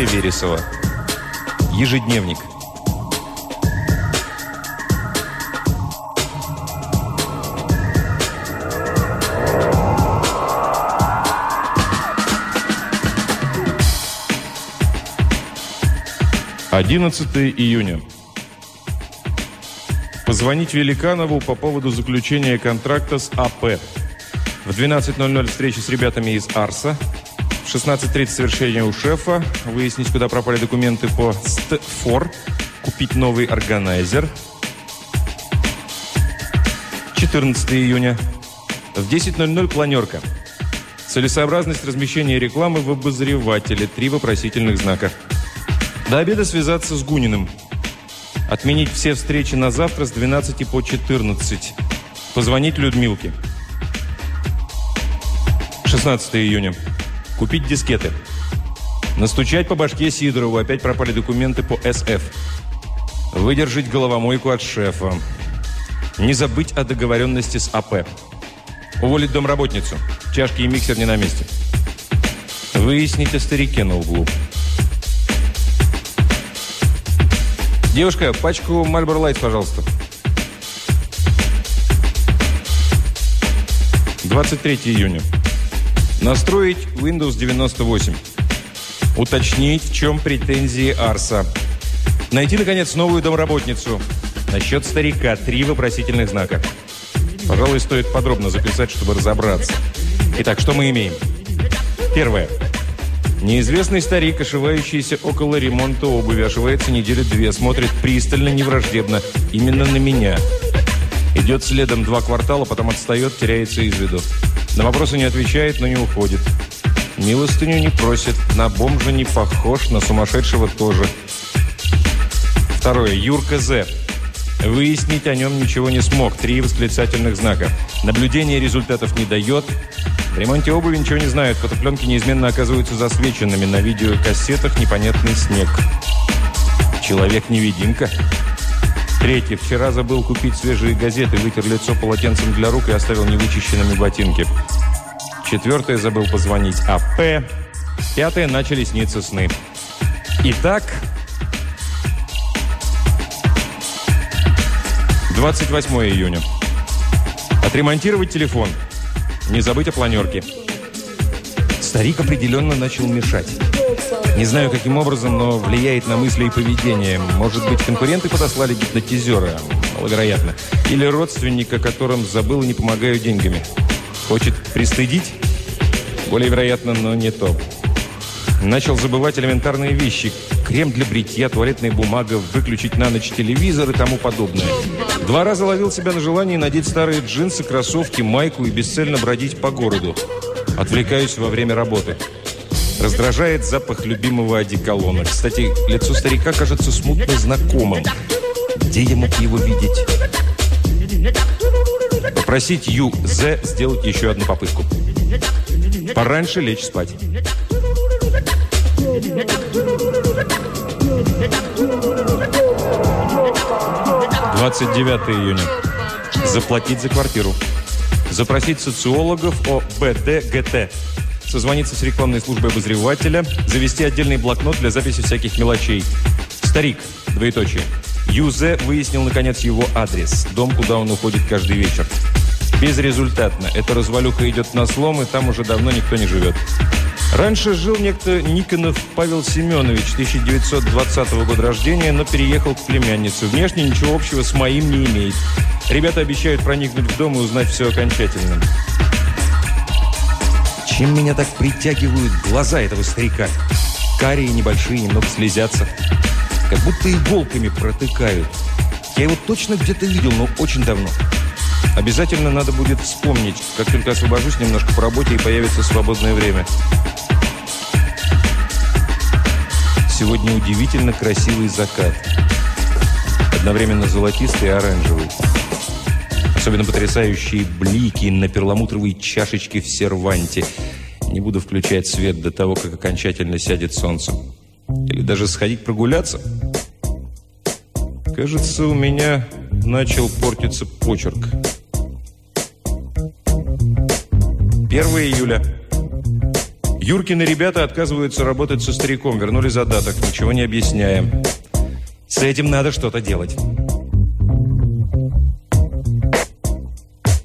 Юрия Вересова. Ежедневник. Одиннадцатое июня. Позвонить Великанову по поводу заключения контракта с АП. В 12.00 встреча с ребятами из Арса. В 16.30 совершение у шефа. Выяснить, куда пропали документы по СТ-4. Купить новый органайзер. 14 июня. В 10.00 планерка. Целесообразность размещения рекламы в обозревателе. Три вопросительных знака. До обеда связаться с Гуниным. Отменить все встречи на завтра с 12 по 14. Позвонить Людмилке. 16 июня. Купить дискеты. Настучать по башке Сидорову. Опять пропали документы по СФ. Выдержать головомойку от шефа. Не забыть о договоренности с АП. Уволить домработницу. Чашки и миксер не на месте. Выяснить о старике на углу. Девушка, пачку Marlboro Light, пожалуйста. 23 июня. Настроить Windows 98. Уточнить, в чем претензии Арса. Найти, наконец, новую домработницу. Насчет старика три вопросительных знака. Пожалуй, стоит подробно записать, чтобы разобраться. Итак, что мы имеем? Первое. Неизвестный старик, ошивающийся около ремонта обуви, ошивается недели две, смотрит пристально, невраждебно, именно на меня. Идет следом два квартала, потом отстает, теряется из виду. На вопросы не отвечает, но не уходит. Милостыню не просит, на бомжа не похож, на сумасшедшего тоже. Второе. Юрка З. Выяснить о нем ничего не смог. Три восклицательных знака. Наблюдение результатов не дает. В ремонте обуви ничего не знают. Фотопленки неизменно оказываются засвеченными. На видеокассетах непонятный снег. Человек-невидимка. Третье. Вчера забыл купить свежие газеты, вытер лицо полотенцем для рук и оставил невычищенными ботинки. Четвертое. Забыл позвонить АП. Пятое. Начали сниться сны. Итак, 28 июня. Отремонтировать телефон. Не забыть о планерке. Старик определенно начал мешать. Не знаю, каким образом, но влияет на мысли и поведение. Может быть, конкуренты подослали гипнотизера? Маловероятно. Или родственника, которым забыл и не помогаю деньгами. Хочет пристыдить? Более вероятно, но не то. Начал забывать элементарные вещи. Крем для бритья, туалетная бумага, выключить на ночь телевизор и тому подобное. Два раза ловил себя на желании надеть старые джинсы, кроссовки, майку и бесцельно бродить по городу. Отвлекаюсь во время работы. Раздражает запах любимого одеколона. Кстати, лицо старика кажется смутно знакомым. Где я мог его видеть? Попросить Ю З сделать еще одну попытку. Пораньше лечь спать. 29 июня. Заплатить за квартиру. Запросить социологов о БДГТ. Созвониться с рекламной службой обозревателя. Завести отдельный блокнот для записи всяких мелочей. Старик. Двоеточие. Юзе выяснил, наконец, его адрес. Дом, куда он уходит каждый вечер. Безрезультатно. Эта развалюха идет на слом, и там уже давно никто не живет. Раньше жил некто Никонов Павел Семенович, 1920 года рождения, но переехал к племяннице. Внешне ничего общего с моим не имеет. Ребята обещают проникнуть в дом и узнать все окончательно. Чем меня так притягивают глаза этого старика? Карие небольшие, немного слезятся. Как будто иголками протыкают. Я его точно где-то видел, но очень давно. Обязательно надо будет вспомнить, как только освобожусь немножко по работе и появится свободное время. Сегодня удивительно красивый закат. Одновременно золотистый и оранжевый. Особенно потрясающие блики на перламутровой чашечке в серванте. Не буду включать свет до того, как окончательно сядет солнце. Или даже сходить прогуляться. Кажется, у меня начал портиться почерк. 1 июля. Юркины ребята отказываются работать со стариком, вернули задаток, ничего не объясняя. С этим надо что-то делать.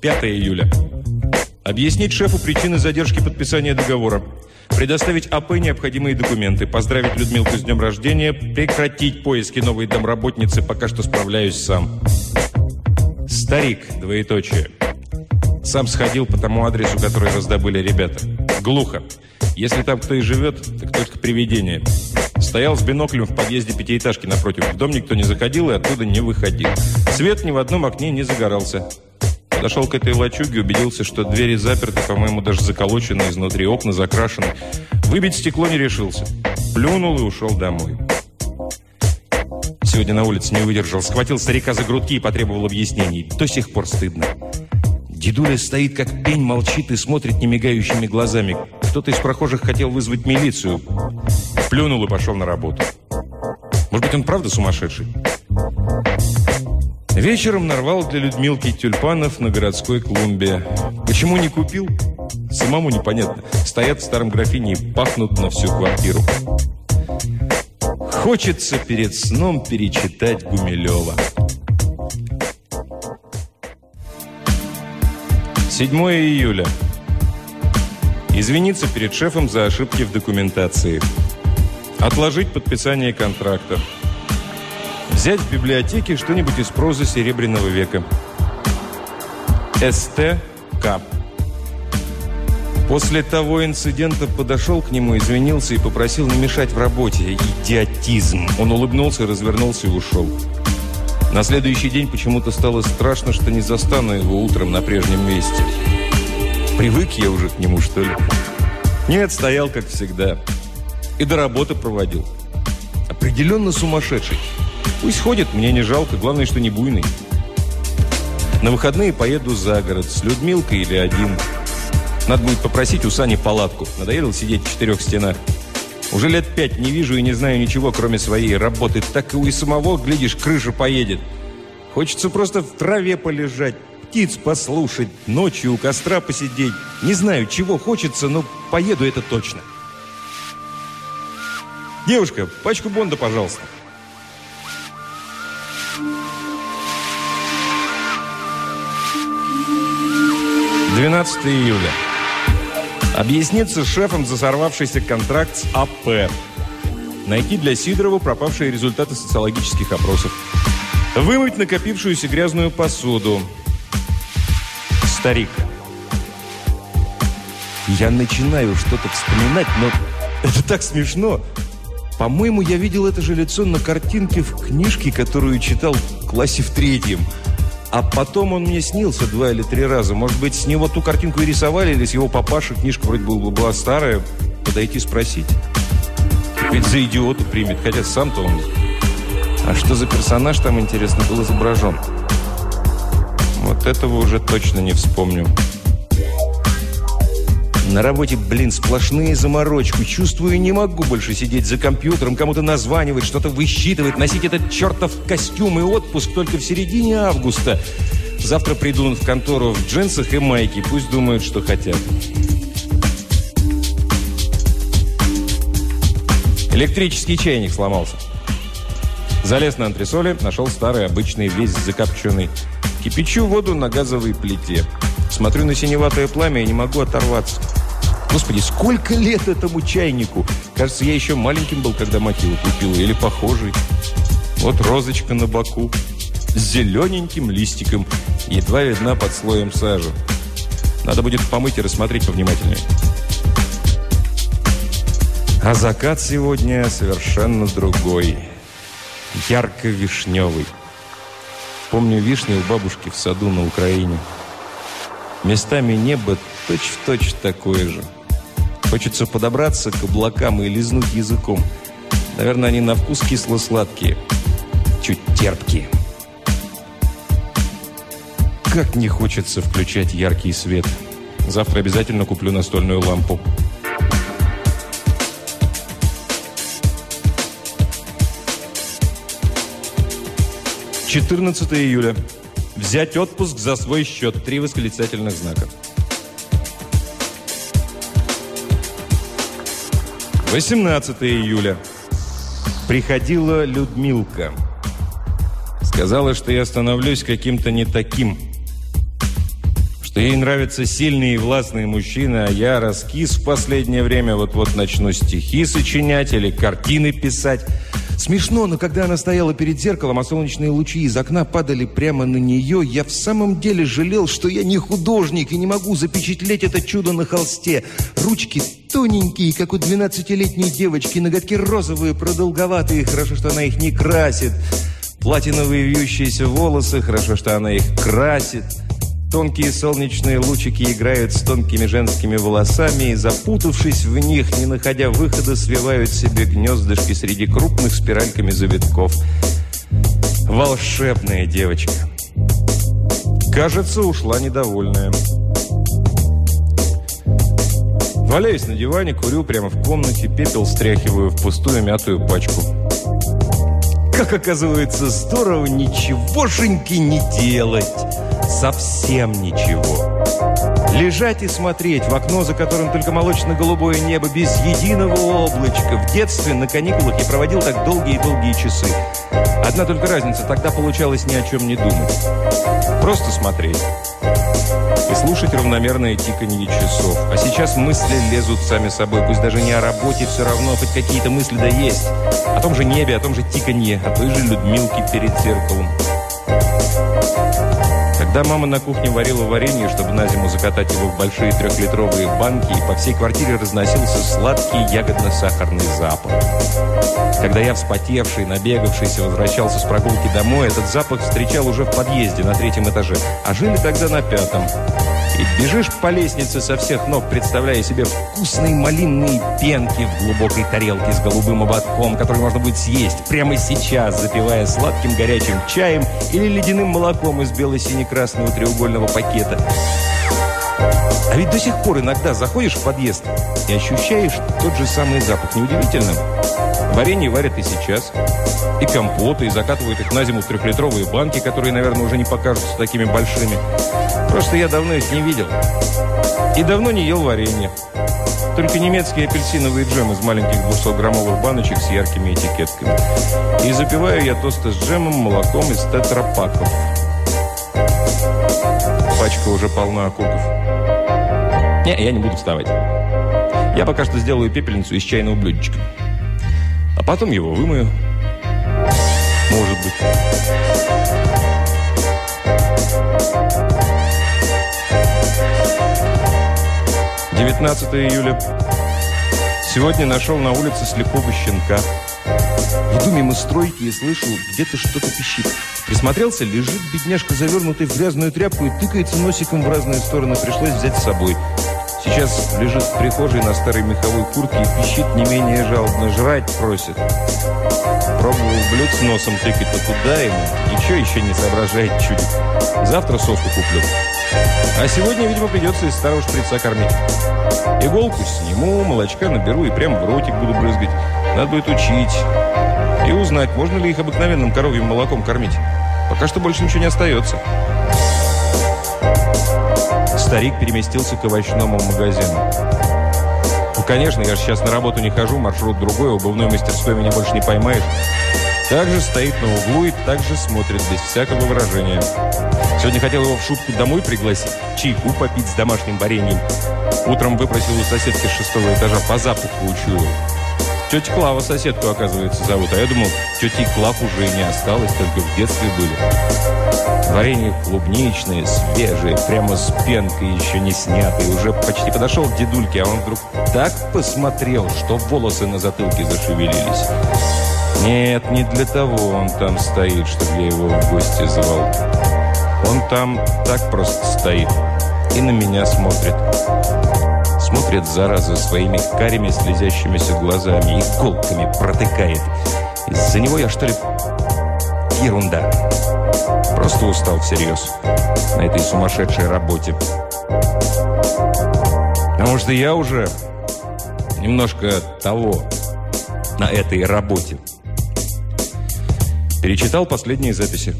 5 июля. Объяснить шефу причины задержки подписания договора. Предоставить АП необходимые документы. Поздравить Людмилку с днем рождения. Прекратить поиски новой домработницы. Пока что справляюсь сам. Старик, двоеточие. Сам сходил по тому адресу, который раздобыли ребята. Глухо. Если там кто и живет, так только привидение. Стоял с биноклем в подъезде пятиэтажки напротив. В дом никто не заходил и оттуда не выходил. Свет ни в одном окне не загорался. Подошел к этой лачуге, убедился, что двери заперты, по-моему, даже заколочены изнутри, окна закрашены. Выбить стекло не решился. Плюнул и ушел домой. Сегодня на улице не выдержал. Схватил старика за грудки и потребовал объяснений. До сих пор стыдно. Дедуля стоит как пень, молчит и смотрит немигающими глазами. Кто-то из прохожих хотел вызвать милицию. Плюнул и пошел на работу. Может быть, он правда сумасшедший? Вечером нарвал для Людмилки тюльпанов на городской клумбе. Почему не купил? Самому непонятно. Стоят в старом графине и пахнут на всю квартиру. Хочется перед сном перечитать Гумилева. 7 июля. Извиниться перед шефом за ошибки в документации. Отложить подписание контракта. Взять в библиотеке что-нибудь из прозы Серебряного века. СТК. После того инцидента подошел к нему, извинился и попросил не мешать в работе. Идиотизм. Он улыбнулся, развернулся и ушел. На следующий день почему-то стало страшно, что не застану его утром на прежнем месте. Привык я уже к нему, что ли? Нет, стоял, как всегда. И до работы проводил. Определенно сумасшедший. Пусть ходит, мне не жалко, главное, что не буйный. На выходные поеду за город, с Людмилкой или один. Надо будет попросить у Сани палатку. Надоело сидеть в четырех стенах. Уже лет пять не вижу и не знаю ничего, кроме своей работы. Так и у самого, глядишь, крыша поедет. Хочется просто в траве полежать, птиц послушать, ночью у костра посидеть. Не знаю, чего хочется, но поеду это точно. Девушка, пачку Бонда, пожалуйста. 12 июля. Объясниться с шефом за сорвавшийся контракт с АП. Найти для Сидорова пропавшие результаты социологических опросов. Вымыть накопившуюся грязную посуду. Старик. Я начинаю что-то вспоминать, но это так смешно. По-моему, я видел это же лицо на картинке в книжке, которую читал в классе в третьем – а потом он мне снился два или три раза. Может быть, с него ту картинку и рисовали, или с его папаши книжка вроде была, была старая. Подойти спросить. Ведь за идиота примет, хотя сам-то он... А что за персонаж там, интересно, был изображен? Вот этого уже точно не вспомню. На работе, блин, сплошные заморочки. Чувствую, не могу больше сидеть за компьютером, кому-то названивать, что-то высчитывать, носить этот чертов костюм и отпуск только в середине августа. Завтра приду в контору в джинсах и майке. Пусть думают, что хотят. Электрический чайник сломался. Залез на антресоле, нашел старый, обычный, весь закопченный. Кипячу воду на газовой плите. Смотрю на синеватое пламя и не могу оторваться. Господи, сколько лет этому чайнику? Кажется, я еще маленьким был, когда мать его купила, или похожий. Вот розочка на боку с зелененьким листиком, едва видна под слоем сажи. Надо будет помыть и рассмотреть повнимательнее. А закат сегодня совершенно другой. Ярко-вишневый. Помню вишни у бабушки в саду на Украине. Местами небо точь-в-точь точь такое же. Хочется подобраться к облакам и лизнуть языком. Наверное, они на вкус кисло-сладкие. Чуть терпкие. Как не хочется включать яркий свет. Завтра обязательно куплю настольную лампу. Четырнадцатое июля. Взять отпуск за свой счет. Три восклицательных знака. 18 июля. Приходила Людмилка. Сказала, что я становлюсь каким-то не таким. Что ей нравятся сильные и властные мужчины, а я раскис в последнее время. Вот-вот начну стихи сочинять или картины писать. Смешно, но когда она стояла перед зеркалом, а солнечные лучи из окна падали прямо на нее, я в самом деле жалел, что я не художник и не могу запечатлеть это чудо на холсте. Ручки тоненькие, как у 12-летней девочки, ноготки розовые, продолговатые, хорошо, что она их не красит. Платиновые вьющиеся волосы, хорошо, что она их красит. Тонкие солнечные лучики играют с тонкими женскими волосами и, запутавшись в них, не находя выхода, свивают себе гнездышки среди крупных спиральками завитков. Волшебная девочка. Кажется, ушла недовольная. Валяюсь на диване, курю прямо в комнате, пепел стряхиваю в пустую мятую пачку. Как оказывается, здорово ничегошеньки не делать совсем ничего. Лежать и смотреть в окно, за которым только молочно-голубое небо, без единого облачка. В детстве на каникулах я проводил так долгие-долгие часы. Одна только разница, тогда получалось ни о чем не думать. Просто смотреть. И слушать равномерное тиканье часов. А сейчас мысли лезут сами собой. Пусть даже не о работе, все равно хоть какие-то мысли да есть. О том же небе, о том же тиканье, о той же Людмилке перед зеркалом. Когда мама на кухне варила варенье, чтобы на зиму закатать его в большие трехлитровые банки, и по всей квартире разносился сладкий ягодно-сахарный запах. Когда я, вспотевший, набегавшийся, возвращался с прогулки домой, этот запах встречал уже в подъезде на третьем этаже, а жили тогда на пятом. И бежишь по лестнице со всех ног, представляя себе вкусные малинные пенки в глубокой тарелке с голубым ободком, который можно будет съесть прямо сейчас, запивая сладким горячим чаем или ледяным молоком из бело-сине-красного треугольного пакета. А ведь до сих пор иногда заходишь в подъезд и ощущаешь тот же самый запах. Неудивительно. Варенье варят и сейчас. И компоты, и закатывают их на зиму в трехлитровые банки, которые, наверное, уже не покажутся такими большими. Просто я давно их не видел. И давно не ел варенье. Только немецкий апельсиновый джем из маленьких 200-граммовых баночек с яркими этикетками. И запиваю я тосты с джемом, молоком из тетрапаков. Пачка уже полна окурков. Не, я не буду вставать. Я пока что сделаю пепельницу из чайного блюдечка. А потом его вымою. Может быть. 19 июля. Сегодня нашел на улице слепого щенка. Иду мимо стройки и слышу, где-то что-то пищит. Присмотрелся, лежит бедняжка, завернутый в грязную тряпку и тыкается носиком в разные стороны. Пришлось взять с собой. Сейчас лежит в прихожей на старой меховой куртке и пищит не менее жалобно. Жрать просит. Пробовал блюд с носом тыкать, но куда ему? Ничего еще не соображает чудик. Завтра совку куплю. А сегодня, видимо, придется из старого шприца кормить. Иголку сниму, молочка наберу и прямо в ротик буду брызгать. Надо будет учить. И узнать, можно ли их обыкновенным коровьим молоком кормить. Пока что больше ничего не остается. Старик переместился к овощному магазину. Ну, конечно, я же сейчас на работу не хожу, маршрут другой, обувной мастерской меня больше не поймаешь. Также стоит на углу и также смотрит без всякого выражения. Сегодня хотел его в шутку домой пригласить, чайку попить с домашним вареньем. Утром выпросил у соседки с шестого этажа по запаху учуял. Тетя Клава соседку, оказывается, зовут. А я думал, тети Клав уже не осталось, только в детстве были. Варенье клубничное, свежее, прямо с пенкой, еще не снятое. Уже почти подошел к дедульке, а он вдруг так посмотрел, что волосы на затылке зашевелились. Нет, не для того он там стоит, чтобы я его в гости звал. Он там так просто стоит и на меня смотрит. Смотрит, зараза, своими карими слезящимися глазами, иголками протыкает. Из-за него я, что ли... Ерунда. Просто устал всерьез на этой сумасшедшей работе. А может, и я уже немножко того на этой работе. Перечитал последние записи.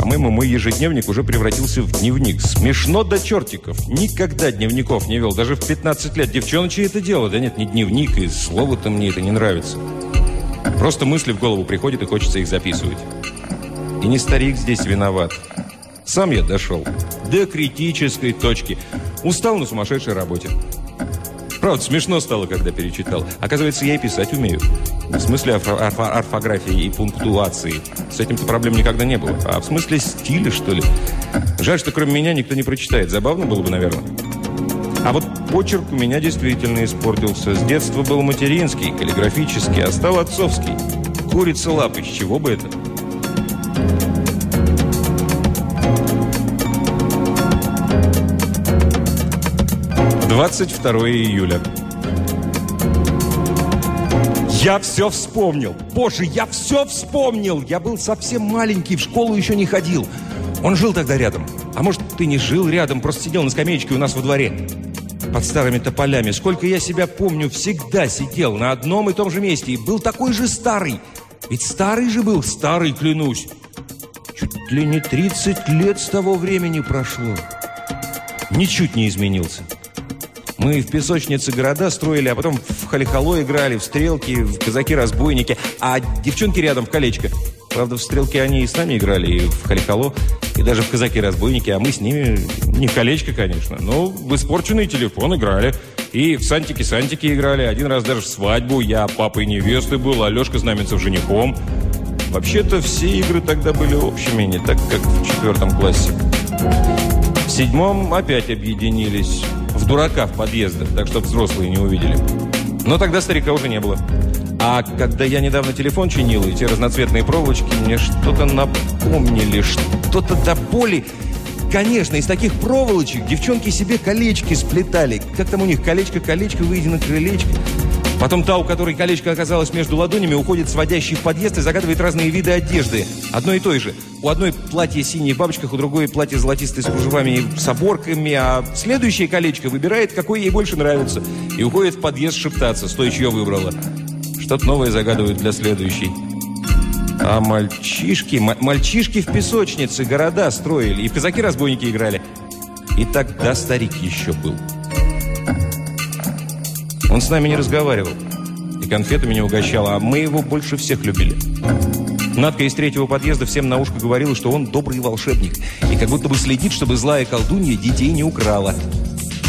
По-моему, мой ежедневник уже превратился в дневник. Смешно до чертиков. Никогда дневников не вел. Даже в 15 лет. Девчоночи это дело. Да нет, не дневник, и слово-то мне это не нравится. Просто мысли в голову приходят, и хочется их записывать. И не старик здесь виноват. Сам я дошел до критической точки. Устал на сумасшедшей работе. Правда, смешно стало, когда перечитал. Оказывается, я и писать умею. В смысле орфографии и пунктуации. С этим-то проблем никогда не было. А в смысле стиля, что ли? Жаль, что кроме меня никто не прочитает. Забавно было бы, наверное. А вот почерк у меня действительно испортился. С детства был материнский, каллиграфический, а стал отцовский. Курица лапы, с чего бы это? 22 июля. Я все вспомнил. Боже, я все вспомнил. Я был совсем маленький, в школу еще не ходил. Он жил тогда рядом. А может, ты не жил рядом, просто сидел на скамеечке у нас во дворе. Под старыми тополями. Сколько я себя помню, всегда сидел на одном и том же месте. И был такой же старый. Ведь старый же был, старый, клянусь. Чуть ли не 30 лет с того времени прошло. Ничуть не изменился. Мы в песочнице города строили, а потом в халихало играли, в стрелки, в казаки-разбойники, а девчонки рядом в колечко. Правда, в стрелки они и с нами играли, и в халихало, и даже в казаки-разбойники, а мы с ними, не в колечко, конечно, но в испорченный телефон играли. И в сантики-сантики играли, один раз даже в свадьбу. Я папой невесты был, а Лешка Знаменцев женихом. Вообще-то все игры тогда были общими, не так, как в четвертом классе. В седьмом опять объединились дурака в подъездах, так чтобы взрослые не увидели. Но тогда старика уже не было. А когда я недавно телефон чинил, и те разноцветные проволочки мне что-то напомнили, что-то до боли... Конечно, из таких проволочек девчонки себе колечки сплетали. Как там у них? Колечко-колечко, выйди на крылечко. Потом та, у которой колечко оказалось между ладонями, уходит сводящий в подъезд и загадывает разные виды одежды. Одно и той же. У одной платье синее в бабочках, у другой платье золотистое с кружевами и с оборками, а следующее колечко выбирает, какое ей больше нравится, и уходит в подъезд шептаться, с той, чье выбрала. Что-то новое загадывают для следующей. А мальчишки, мальчишки в песочнице города строили, и в казаки-разбойники играли. И тогда старик еще был. Он с нами не разговаривал. И конфетами не угощал, а мы его больше всех любили. Надка из третьего подъезда всем на ушко говорила, что он добрый волшебник. И как будто бы следит, чтобы злая колдунья детей не украла.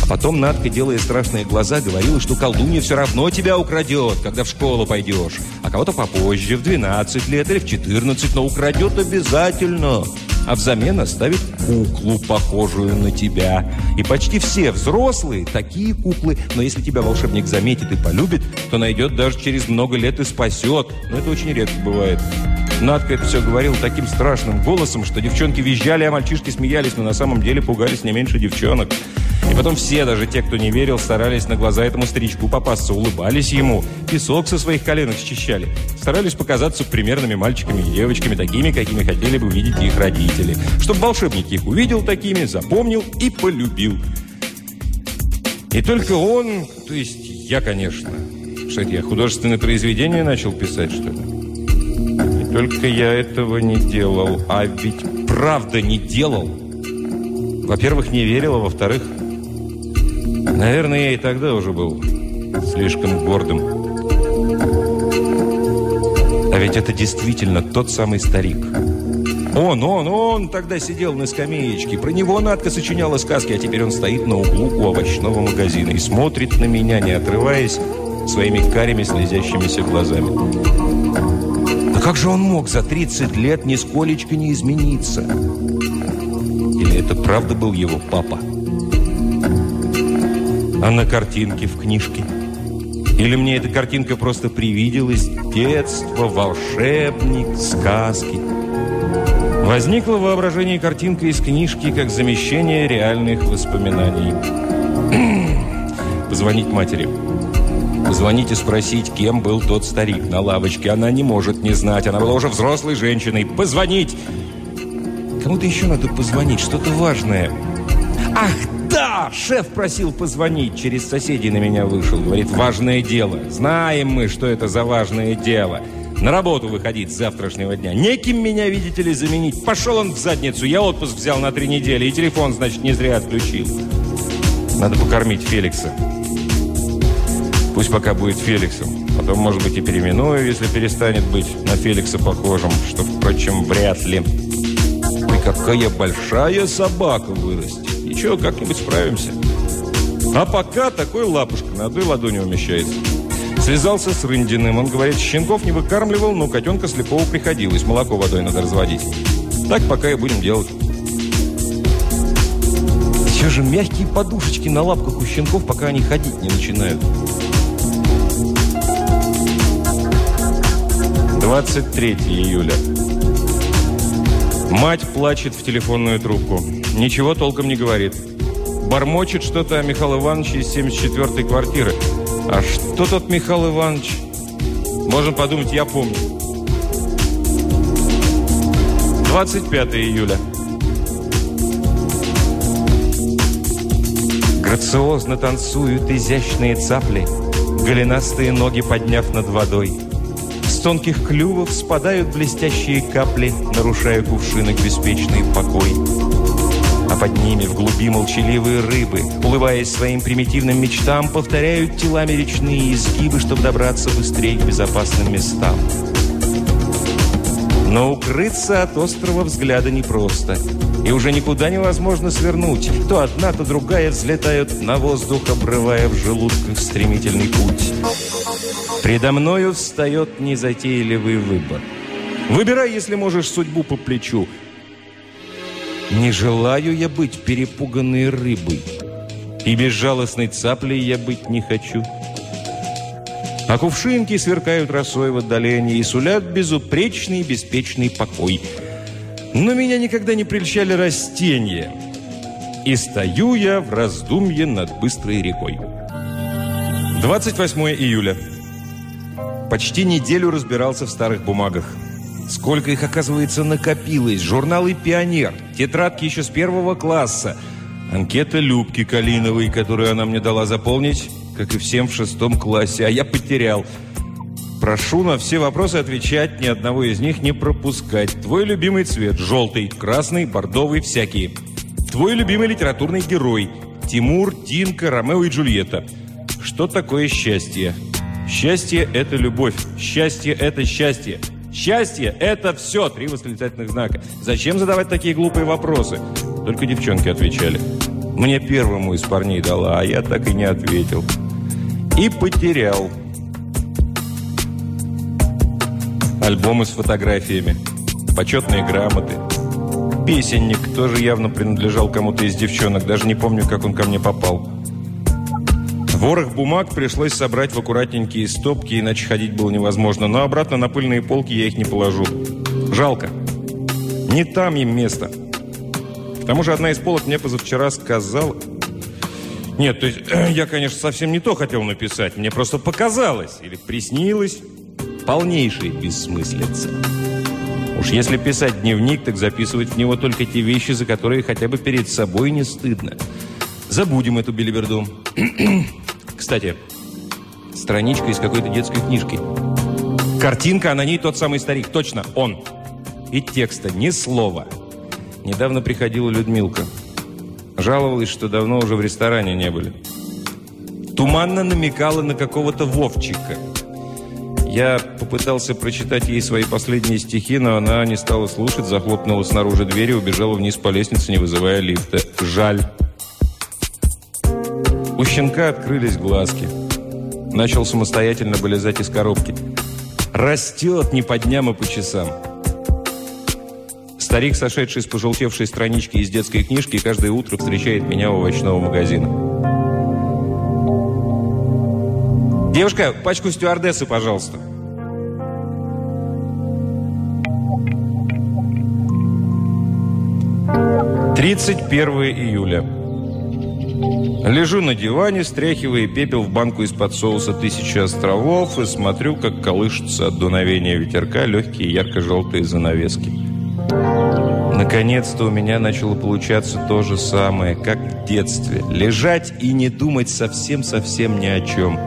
А потом Надка, делая страшные глаза, говорила, что колдунья все равно тебя украдет, когда в школу пойдешь. А кого-то попозже, в 12 лет или в 14, но украдет обязательно а взамен оставит куклу, похожую на тебя. И почти все взрослые такие куклы, но если тебя волшебник заметит и полюбит, то найдет даже через много лет и спасет. Но это очень редко бывает. Надка это все говорил таким страшным голосом, что девчонки визжали, а мальчишки смеялись, но на самом деле пугались не меньше девчонок. И потом все, даже те, кто не верил, старались на глаза этому старичку попасться, улыбались ему, песок со своих коленок счищали, старались показаться примерными мальчиками и девочками, такими, какими хотели бы видеть их родители, чтобы волшебник их увидел такими, запомнил и полюбил. И только он, то есть я, конечно, что это я художественное произведение начал писать, что ли? Только я этого не делал, а ведь правда не делал. Во-первых, не верил, а во-вторых, Наверное, я и тогда уже был слишком гордым. А ведь это действительно тот самый старик. Он, он, он тогда сидел на скамеечке. Про него Надка сочиняла сказки, а теперь он стоит на углу у овощного магазина и смотрит на меня, не отрываясь, своими карими слезящимися глазами. А как же он мог за 30 лет нисколечко не измениться? Или это правда был его папа? а на картинке в книжке? Или мне эта картинка просто привиделась? Детство, волшебник, сказки. Возникло воображение картинка из книжки как замещение реальных воспоминаний. Позвонить матери. Позвонить и спросить, кем был тот старик на лавочке. Она не может не знать. Она была уже взрослой женщиной. Позвонить! Кому-то еще надо позвонить. Что-то важное. Ах, «Да!» Шеф просил позвонить. Через соседей на меня вышел. Говорит, важное дело. Знаем мы, что это за важное дело. На работу выходить с завтрашнего дня. Неким меня, видите ли, заменить. Пошел он в задницу. Я отпуск взял на три недели. И телефон, значит, не зря отключил. Надо покормить Феликса. Пусть пока будет Феликсом. Потом, может быть, и переименую, если перестанет быть на Феликса похожим. Что, впрочем, вряд ли. И какая большая собака вырастет. Ничего, как-нибудь справимся. А пока такой лапушка на одной ладони умещается. Связался с Рындиным. Он говорит, щенков не выкармливал, но котенка слепого приходилось. Молоко водой надо разводить. Так пока и будем делать. Все же мягкие подушечки на лапках у щенков, пока они ходить не начинают. 23 июля. Мать плачет в телефонную трубку. Ничего толком не говорит. Бормочет что-то о Михаиле Ивановиче из 74-й квартиры. А что тот Михаил Иванович? Можно подумать, я помню. 25 июля. Грациозно танцуют изящные цапли, голенастые ноги подняв над водой. Тонких клювов спадают блестящие капли, нарушая кувшинок беспечный покой а под ними в глуби молчаливые рыбы, улыбаясь своим примитивным мечтам, повторяют телами речные изгибы, чтобы добраться быстрее к безопасным местам. Но укрыться от острого взгляда непросто. И уже никуда невозможно свернуть. То одна, то другая взлетают на воздух, обрывая в желудках стремительный путь. Предо мною встает незатейливый выбор. Выбирай, если можешь, судьбу по плечу – не желаю я быть перепуганной рыбой. И безжалостной цаплей я быть не хочу. А кувшинки сверкают росой в отдалении и сулят безупречный беспечный покой. Но меня никогда не прельщали растения. И стою я в раздумье над быстрой рекой. 28 июля. Почти неделю разбирался в старых бумагах. Сколько их, оказывается, накопилось. Журналы «Пионер», тетрадки еще с первого класса, анкета Любки Калиновой, которую она мне дала заполнить, как и всем в шестом классе, а я потерял. Прошу на все вопросы отвечать, ни одного из них не пропускать. Твой любимый цвет – желтый, красный, бордовый, всякие. Твой любимый литературный герой – Тимур, Динка, Ромео и Джульетта. Что такое счастье? Счастье – это любовь. Счастье – это счастье. Счастье – это все. Три восклицательных знака. Зачем задавать такие глупые вопросы? Только девчонки отвечали. Мне первому из парней дала, а я так и не ответил. И потерял. Альбомы с фотографиями. Почетные грамоты. Песенник тоже явно принадлежал кому-то из девчонок. Даже не помню, как он ко мне попал. Ворох бумаг пришлось собрать в аккуратненькие стопки, иначе ходить было невозможно. Но обратно на пыльные полки я их не положу. Жалко. Не там им место. К тому же одна из полок мне позавчера сказала... Нет, то есть я, конечно, совсем не то хотел написать. Мне просто показалось или приснилось. Полнейшая бессмыслица. Уж если писать дневник, так записывать в него только те вещи, за которые хотя бы перед собой не стыдно. Забудем эту билиберду. Кстати, страничка из какой-то детской книжки. Картинка, а на ней тот самый старик. Точно, он. И текста ни слова. Недавно приходила Людмилка. Жаловалась, что давно уже в ресторане не были. Туманно намекала на какого-то Вовчика. Я попытался прочитать ей свои последние стихи, но она не стала слушать, захлопнула снаружи дверь и убежала вниз по лестнице, не вызывая лифта. Жаль. У щенка открылись глазки. Начал самостоятельно вылезать из коробки. Растет не по дням, а по часам. Старик, сошедший с пожелтевшей странички из детской книжки, каждое утро встречает меня у овощного магазина. «Девушка, пачку стюардессы, пожалуйста». Тридцать первое июля. Лежу на диване, стряхивая пепел в банку из-под соуса «Тысячи островов» и смотрю, как колышутся от дуновения ветерка легкие ярко-желтые занавески. Наконец-то у меня начало получаться то же самое, как в детстве. Лежать и не думать совсем-совсем ни о чем.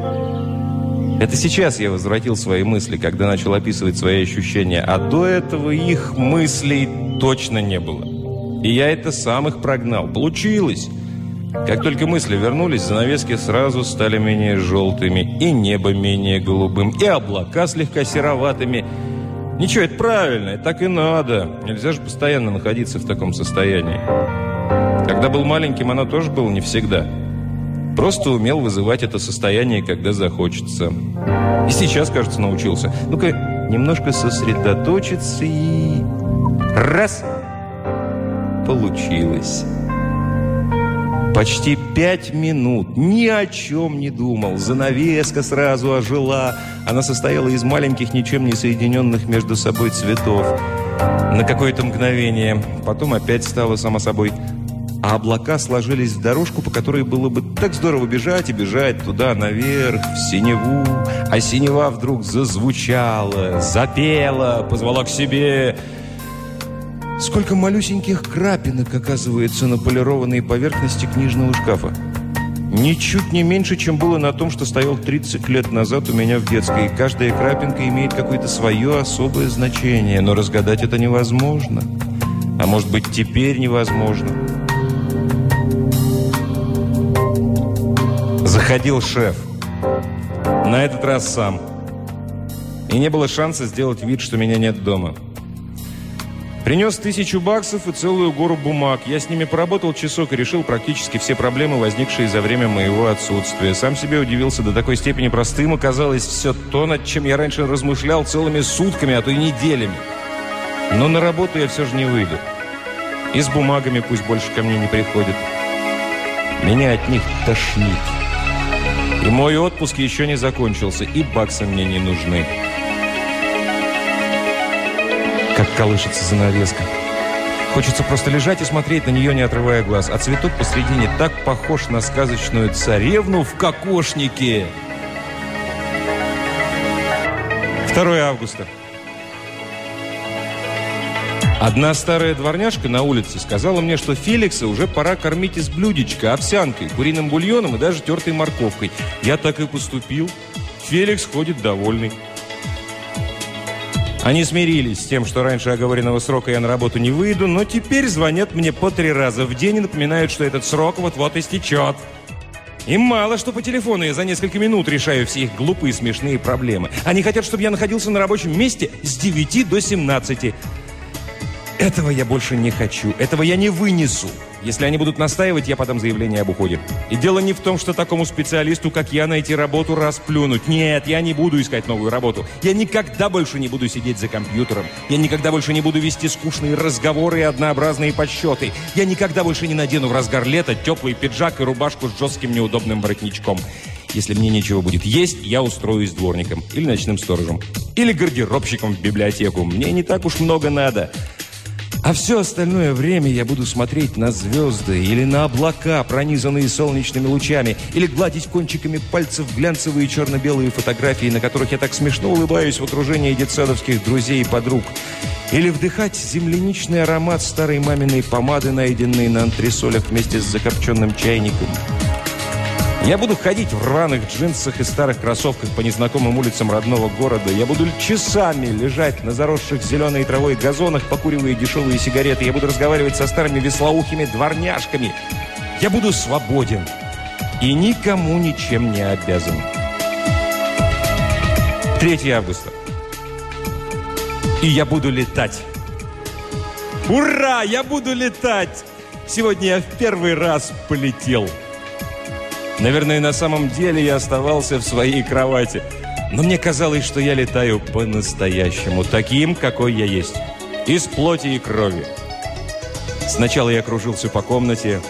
Это сейчас я возвратил свои мысли, когда начал описывать свои ощущения, а до этого их мыслей точно не было. И я это сам их прогнал. Получилось! Как только мысли вернулись, занавески сразу стали менее желтыми, и небо менее голубым, и облака слегка сероватыми. Ничего, это правильно, так и надо. Нельзя же постоянно находиться в таком состоянии. Когда был маленьким, оно тоже было не всегда. Просто умел вызывать это состояние, когда захочется. И сейчас, кажется, научился. Ну-ка, немножко сосредоточиться и... Раз! Получилось. Почти пять минут ни о чем не думал. Занавеска сразу ожила. Она состояла из маленьких, ничем не соединенных между собой цветов. На какое-то мгновение. Потом опять стало само собой. А облака сложились в дорожку, по которой было бы так здорово бежать и бежать туда, наверх, в синеву. А синева вдруг зазвучала, запела, позвала к себе... Сколько малюсеньких крапинок оказывается на полированной поверхности книжного шкафа. Ничуть не меньше, чем было на том, что стоял 30 лет назад у меня в детской. каждая крапинка имеет какое-то свое особое значение, но разгадать это невозможно. А может быть, теперь невозможно. Заходил шеф. На этот раз сам. И не было шанса сделать вид, что меня нет дома. Принес тысячу баксов и целую гору бумаг. Я с ними поработал часок и решил практически все проблемы, возникшие за время моего отсутствия. Сам себе удивился до такой степени простым. Оказалось, все то, над чем я раньше размышлял целыми сутками, а то и неделями. Но на работу я все же не выйду. И с бумагами пусть больше ко мне не приходят. Меня от них тошнит. И мой отпуск еще не закончился, и баксы мне не нужны как колышется занавеска. Хочется просто лежать и смотреть на нее, не отрывая глаз. А цветок посредине так похож на сказочную царевну в кокошнике. 2 августа. Одна старая дворняжка на улице сказала мне, что Феликса уже пора кормить из блюдечка, овсянкой, куриным бульоном и даже тертой морковкой. Я так и поступил. Феликс ходит довольный. Они смирились с тем, что раньше оговоренного срока я на работу не выйду, но теперь звонят мне по три раза в день и напоминают, что этот срок вот-вот истечет. Им мало, что по телефону я за несколько минут решаю все их глупые смешные проблемы. Они хотят, чтобы я находился на рабочем месте с 9 до 17. Этого я больше не хочу. Этого я не вынесу. Если они будут настаивать, я подам заявление об уходе. И дело не в том, что такому специалисту, как я, найти работу расплюнуть. Нет, я не буду искать новую работу. Я никогда больше не буду сидеть за компьютером. Я никогда больше не буду вести скучные разговоры и однообразные подсчеты. Я никогда больше не надену в разгар лета теплый пиджак и рубашку с жестким неудобным воротничком. Если мне нечего будет есть, я устроюсь дворником или ночным сторожем. Или гардеробщиком в библиотеку. Мне не так уж много надо. А все остальное время я буду смотреть на звезды или на облака, пронизанные солнечными лучами, или гладить кончиками пальцев глянцевые черно-белые фотографии, на которых я так смешно улыбаюсь в окружении детсадовских друзей и подруг, или вдыхать земляничный аромат старой маминой помады, найденной на антресолях вместе с закопченным чайником. Я буду ходить в рваных джинсах и старых кроссовках по незнакомым улицам родного города. Я буду часами лежать на заросших зеленой травой газонах, покуривая дешевые сигареты. Я буду разговаривать со старыми веслоухими дворняжками. Я буду свободен и никому ничем не обязан. 3 августа. И я буду летать. Ура! Я буду летать! Сегодня я в первый раз полетел. Наверное, на самом деле я оставался в своей кровати. Но мне казалось, что я летаю по-настоящему, таким, какой я есть. Из плоти и крови. Сначала я кружился по комнате,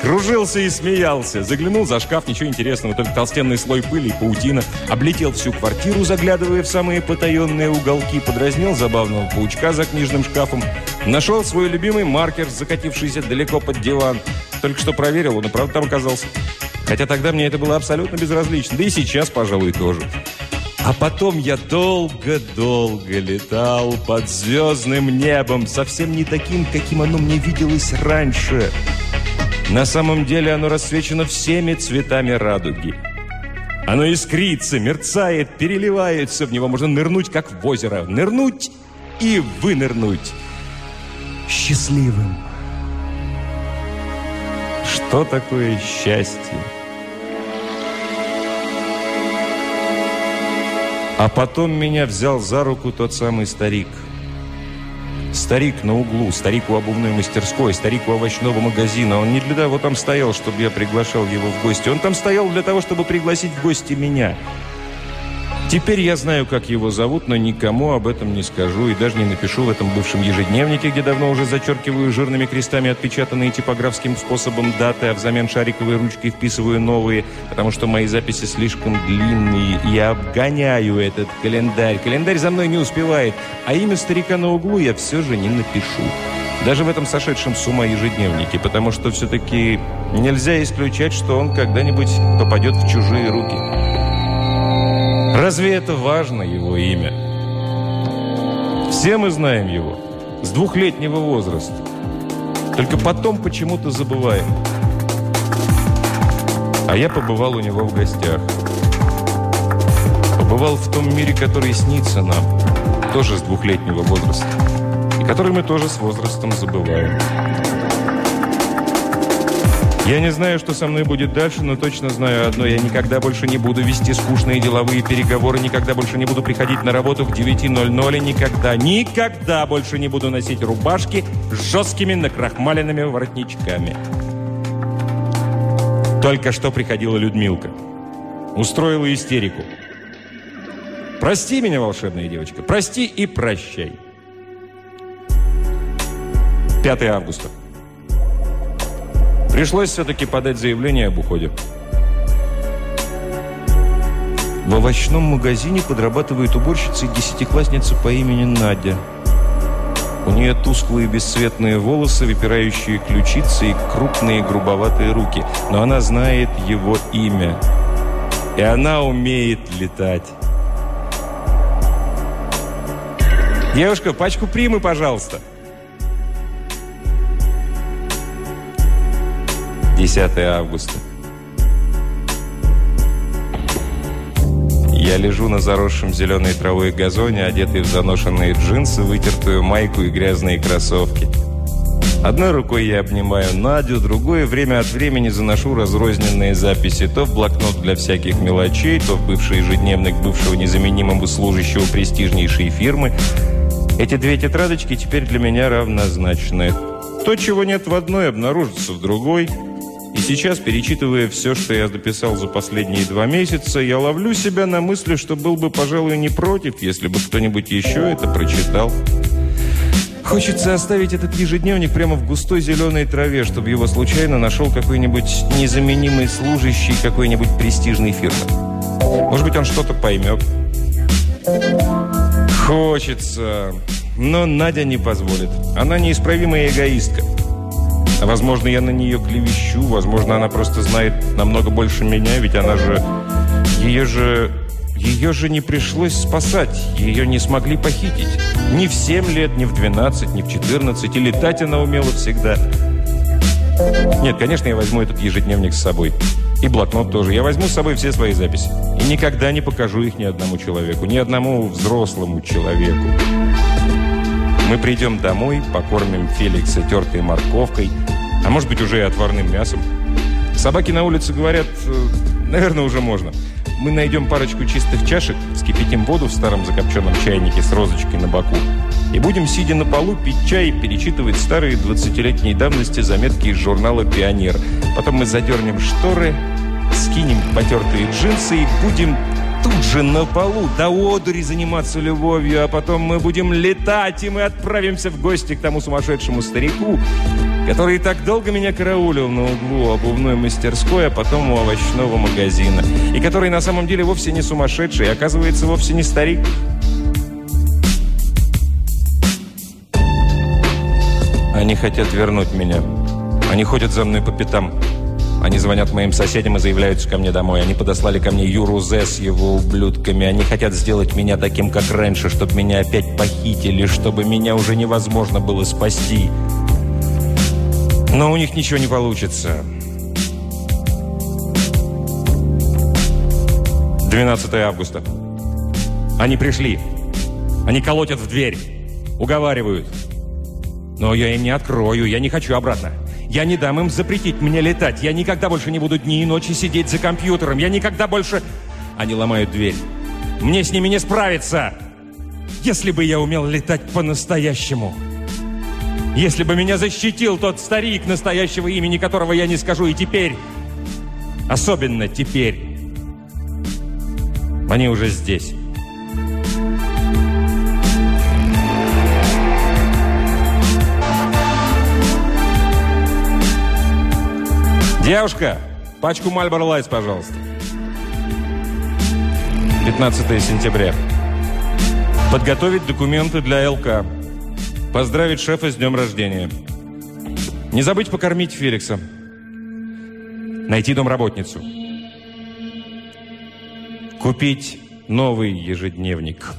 кружился и смеялся. Заглянул за шкаф, ничего интересного, только толстенный слой пыли и паутина. Облетел всю квартиру, заглядывая в самые потаенные уголки. Подразнил забавного паучка за книжным шкафом. Нашел свой любимый маркер, закатившийся далеко под диван. Только что проверил, он и правда там оказался. Хотя тогда мне это было абсолютно безразлично. Да и сейчас, пожалуй, тоже. А потом я долго-долго летал под звездным небом, совсем не таким, каким оно мне виделось раньше. На самом деле оно рассвечено всеми цветами радуги. Оно искрится, мерцает, переливается. В него можно нырнуть, как в озеро. Нырнуть и вынырнуть. Счастливым. Что такое счастье? А потом меня взял за руку тот самый старик – Старик на углу, старик у обувной мастерской, старик у овощного магазина. Он не для того там стоял, чтобы я приглашал его в гости. Он там стоял для того, чтобы пригласить в гости меня. Теперь я знаю, как его зовут, но никому об этом не скажу и даже не напишу в этом бывшем ежедневнике, где давно уже зачеркиваю жирными крестами отпечатанные типографским способом даты, а взамен шариковой ручкой вписываю новые, потому что мои записи слишком длинные. Я обгоняю этот календарь. Календарь за мной не успевает, а имя старика на углу я все же не напишу. Даже в этом сошедшем с ума ежедневнике, потому что все-таки нельзя исключать, что он когда-нибудь попадет в чужие руки. Разве это важно, его имя? Все мы знаем его с двухлетнего возраста. Только потом почему-то забываем. А я побывал у него в гостях. Побывал в том мире, который снится нам, тоже с двухлетнего возраста, и который мы тоже с возрастом забываем. Я не знаю, что со мной будет дальше, но точно знаю одно. Я никогда больше не буду вести скучные деловые переговоры, никогда больше не буду приходить на работу к 9.00, и никогда, никогда больше не буду носить рубашки с жесткими накрахмаленными воротничками. Только что приходила Людмилка. Устроила истерику. Прости меня, волшебная девочка, прости и прощай. 5 августа. Пришлось все-таки подать заявление об уходе. В овощном магазине подрабатывает уборщицей десятиклассница по имени Надя. У нее тусклые бесцветные волосы, выпирающие ключицы и крупные грубоватые руки. Но она знает его имя. И она умеет летать. «Девушка, пачку примы, пожалуйста!» 10 августа. Я лежу на заросшем зеленой травой газоне, одетый в заношенные джинсы, вытертую майку и грязные кроссовки. Одной рукой я обнимаю Надю, другой время от времени заношу разрозненные записи то в блокнот для всяких мелочей, то в бывший ежедневник бывшего незаменимого служащего престижнейшей фирмы. Эти две тетрадочки теперь для меня равнозначны. То, чего нет в одной, обнаружится в другой – и сейчас, перечитывая все, что я дописал за последние два месяца, я ловлю себя на мысли, что был бы, пожалуй, не против, если бы кто-нибудь еще это прочитал. Хочется оставить этот ежедневник прямо в густой зеленой траве, чтобы его случайно нашел какой-нибудь незаменимый служащий какой-нибудь престижной фирмы. Может быть, он что-то поймет. Хочется, но Надя не позволит. Она неисправимая эгоистка. Возможно, я на нее клевещу, возможно, она просто знает намного больше меня, ведь она же... Ее же... Ее же не пришлось спасать, ее не смогли похитить. Ни в 7 лет, ни в 12, ни в 14, и летать она умела всегда. Нет, конечно, я возьму этот ежедневник с собой. И блокнот тоже. Я возьму с собой все свои записи. И никогда не покажу их ни одному человеку, ни одному взрослому человеку. Мы придем домой, покормим Феликса тертой морковкой, а может быть уже и отварным мясом. Собаки на улице говорят, э, наверное, уже можно. Мы найдем парочку чистых чашек, вскипятим воду в старом закопченном чайнике с розочкой на боку и будем, сидя на полу, пить чай и перечитывать старые 20-летней давности заметки из журнала «Пионер». Потом мы задернем шторы, скинем потертые джинсы и будем тут же на полу до одури заниматься любовью, а потом мы будем летать, и мы отправимся в гости к тому сумасшедшему старику, который так долго меня караулил на углу обувной мастерской, а потом у овощного магазина, и который на самом деле вовсе не сумасшедший, а оказывается вовсе не старик. Они хотят вернуть меня. Они ходят за мной по пятам. Они звонят моим соседям и заявляются ко мне домой. Они подослали ко мне Юру Зе с его ублюдками. Они хотят сделать меня таким, как раньше, чтобы меня опять похитили, чтобы меня уже невозможно было спасти. Но у них ничего не получится. 12 августа. Они пришли. Они колотят в дверь. Уговаривают. Но я им не открою. Я не хочу обратно. Я не дам им запретить мне летать. Я никогда больше не буду дни и ночи сидеть за компьютером. Я никогда больше... Они ломают дверь. Мне с ними не справиться. Если бы я умел летать по-настоящему. Если бы меня защитил тот старик, настоящего имени которого я не скажу и теперь. Особенно теперь. Они уже здесь. Девушка, пачку Мальборо Лайс, пожалуйста. 15 сентября. Подготовить документы для ЛК. Поздравить шефа с днем рождения. Не забыть покормить Феликса. Найти домработницу. Купить новый ежедневник.